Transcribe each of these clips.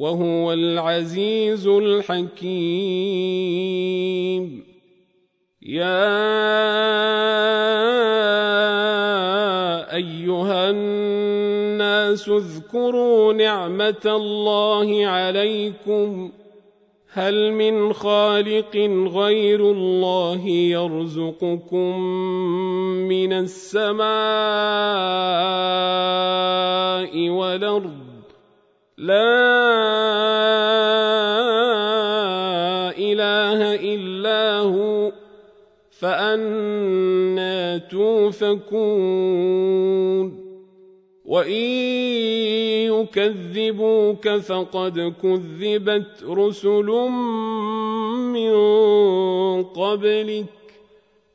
وهو العزيز الحكيم. يا أيها الناس اذكروا نعمة الله عليكم. هل من خالق غير الله يرزقكم من السماء والأرض؟ لا إله إلا هو فانى توفكون. وإن يكذبوك فقد كذبت رسل من قبلك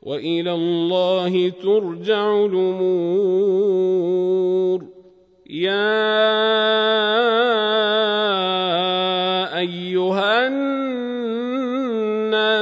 وإلى الله ترجع الأمور. يا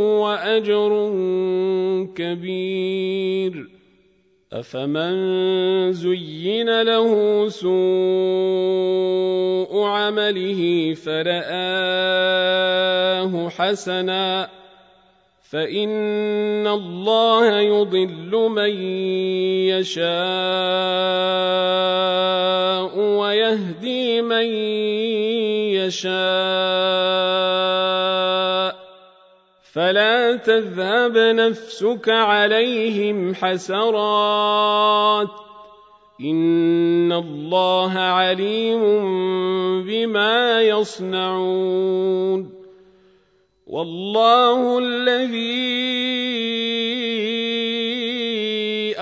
وأجر كبير. أفمن زين له سوء عمله فرآه حسنا. فإن الله يضل من يشاء ويهدي من يشاء. فلا تذهب نفسك عليهم حسرات. إن الله عليم بما يصنعون. والله الذي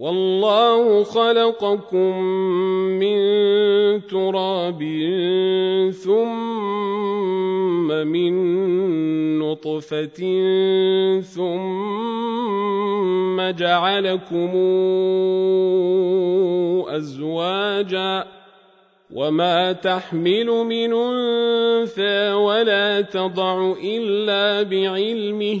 والله خلقكم من تراب ثم من نطفة ثم جعلكم أزواجا وما تحمل من أنثى ولا تضع إلا بعلمه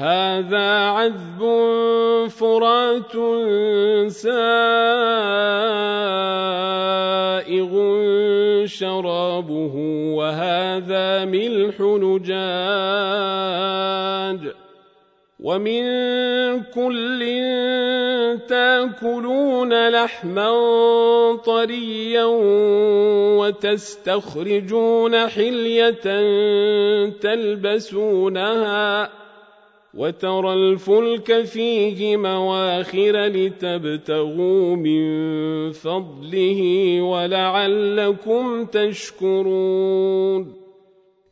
هذا عذب فرات سائغ شرابه وهذا ملح نجاج. ومن كل تاكلون لحما طريا وتستخرجون حلية تلبسونها. وترى الفلك فيه مواخر لتبتغوا من فضله ولعلكم تشكرون.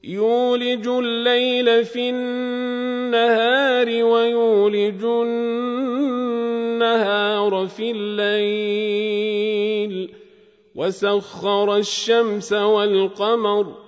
يولج الليل في النهار ويولج النهار في الليل. وسخر الشمس والقمر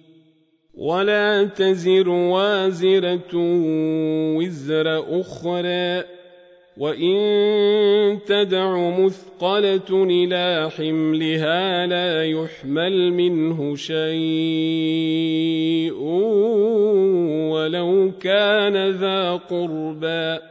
ولا تزر وازرة وزر أخرى. وإن تدع مثقلة إلى حملها لا يحمل منه شيء ولو كان ذا قربى.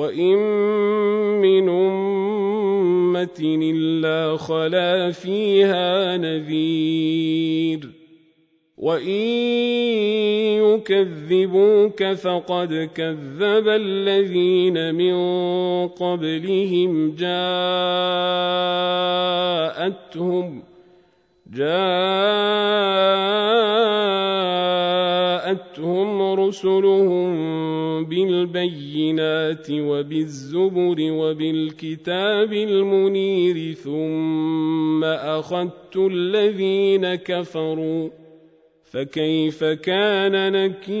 وإن من أمة إلا خلا فيها نذير وإن يكذبوك فقد كذب الذين من قبلهم جاءتهم جاءتهم رسلهم بالبينات وبالزبر وبالكتاب المنير ثم أخذت الذين كفروا فكيف كان نكير؟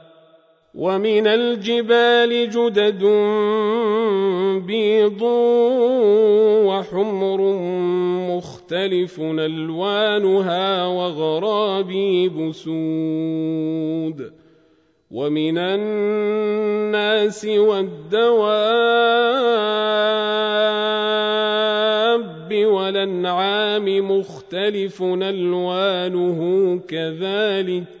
ومن الجبال جدد بيض وحمر مختلف ألوانها وغرابيب سود ومن الناس والدواب والأنعام مختلف ألوانه كذلك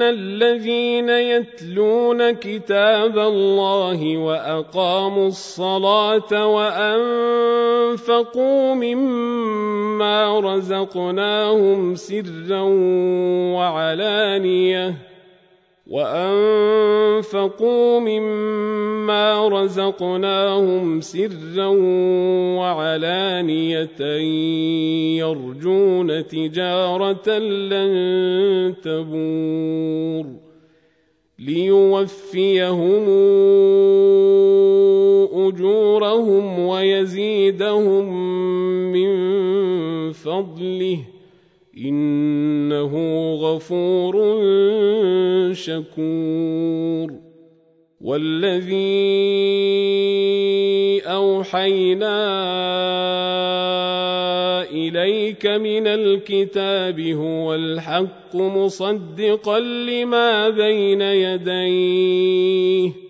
ان الذين يتلون كتاب الله واقاموا الصلاه وانفقوا مما رزقناهم سرا وعلانيه وانفقوا مما رزقناهم سرا وعلانيه يرجون تجاره لن تبور ليوفيهم اجورهم ويزيدهم من فضله إنه غفور شكور. والذي أوحينا إليك من الكتاب هو الحق مصدقا لما بين يديه.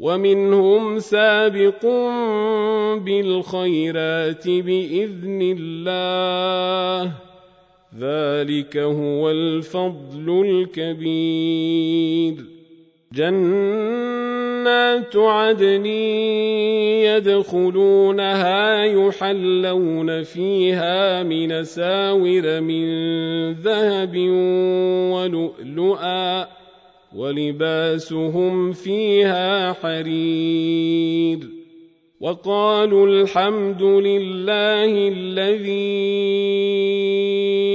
ومنهم سابق بالخيرات بإذن الله. ذلك هو الفضل الكبير. جنات عدن يدخلونها يحلون فيها من ساور من ذهب ولؤلؤا. ولباسهم فيها حرير وقالوا الحمد لله الذي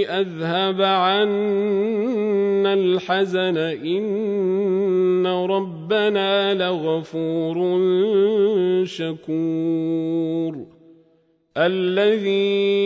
أذهب عنا الحزن إن ربنا لغفور شكور الذي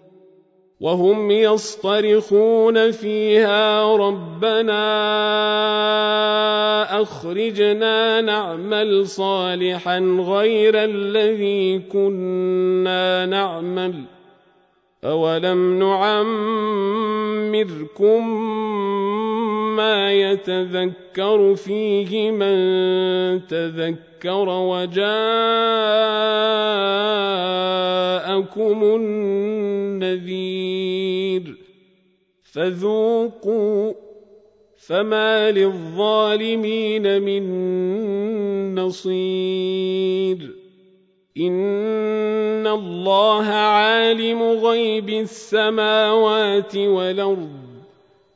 وهم يصطرخون فيها ربنا أخرجنا نعمل صالحا غير الذي كنا نعمل أولم نعمركم ما يتذكر فيه من تذكر وجاءكم النذير فذوقوا فما للظالمين من نصير إن الله عالم غيب السماوات والأرض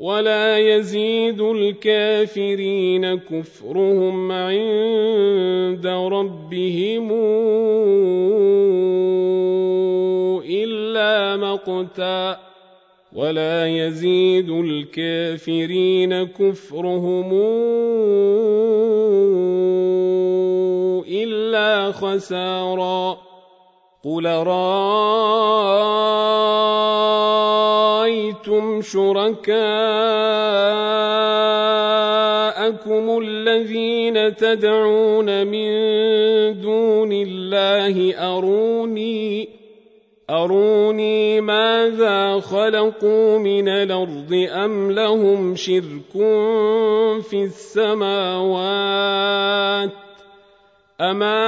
ولا يزيد الكافرين كفرهم عند ربهم إلا مقتا. ولا يزيد الكافرين كفرهم إلا خسارا. قل رأيتم شركاءكم الذين تدعون من دون الله أروني أروني ماذا خلقوا من الأرض أم لهم شرك في السماوات؟ أما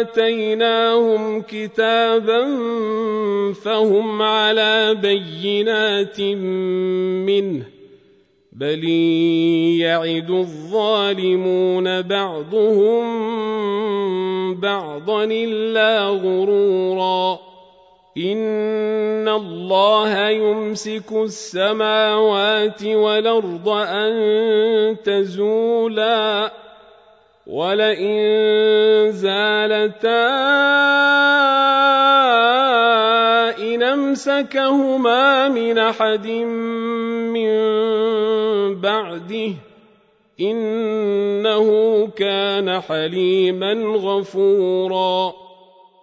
آتيناهم كتابا فهم على بينات منه بل يعد الظالمون بعضهم بعضا إلا غرورا إن الله يمسك السماوات والأرض أن تزولا ولئن زالتا إن أمسكهما من أحد من بعده إنه كان حليما غفورا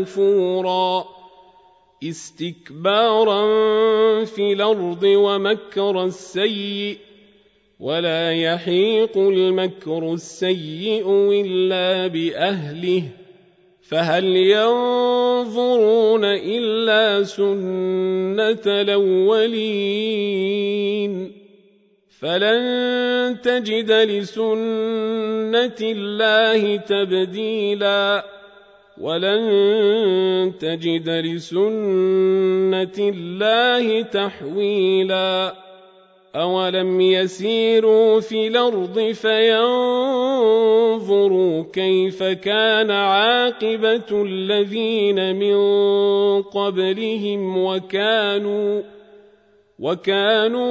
نفورا استكبارا في الأرض ومكر السيئ ولا يحيق المكر السيء إلا بأهله فهل ينظرون إلا سنة الأولين فلن تجد لسنة الله تبديلا ولن تجد لسنة الله تحويلا. أولم يسيروا في الأرض فينظروا كيف كان عاقبة الذين من قبلهم وكانوا وكانوا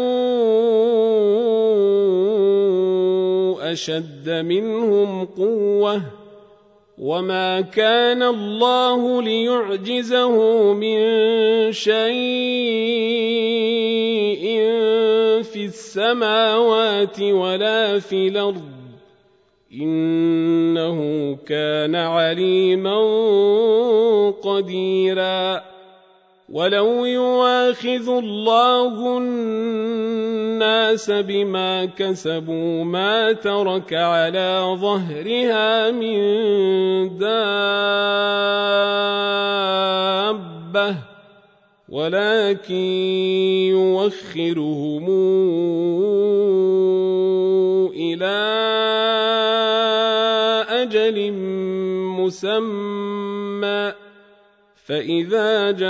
أشد منهم قوةً. وما كان الله ليعجزه من شيء في السماوات ولا في الأرض انه كان عليما قديرا ولو يواخذ الله الناس بما كسبوا ما ترك على ظهرها من دابة ولكن يوخرهم إلى أجل مسمى. فإذا جاء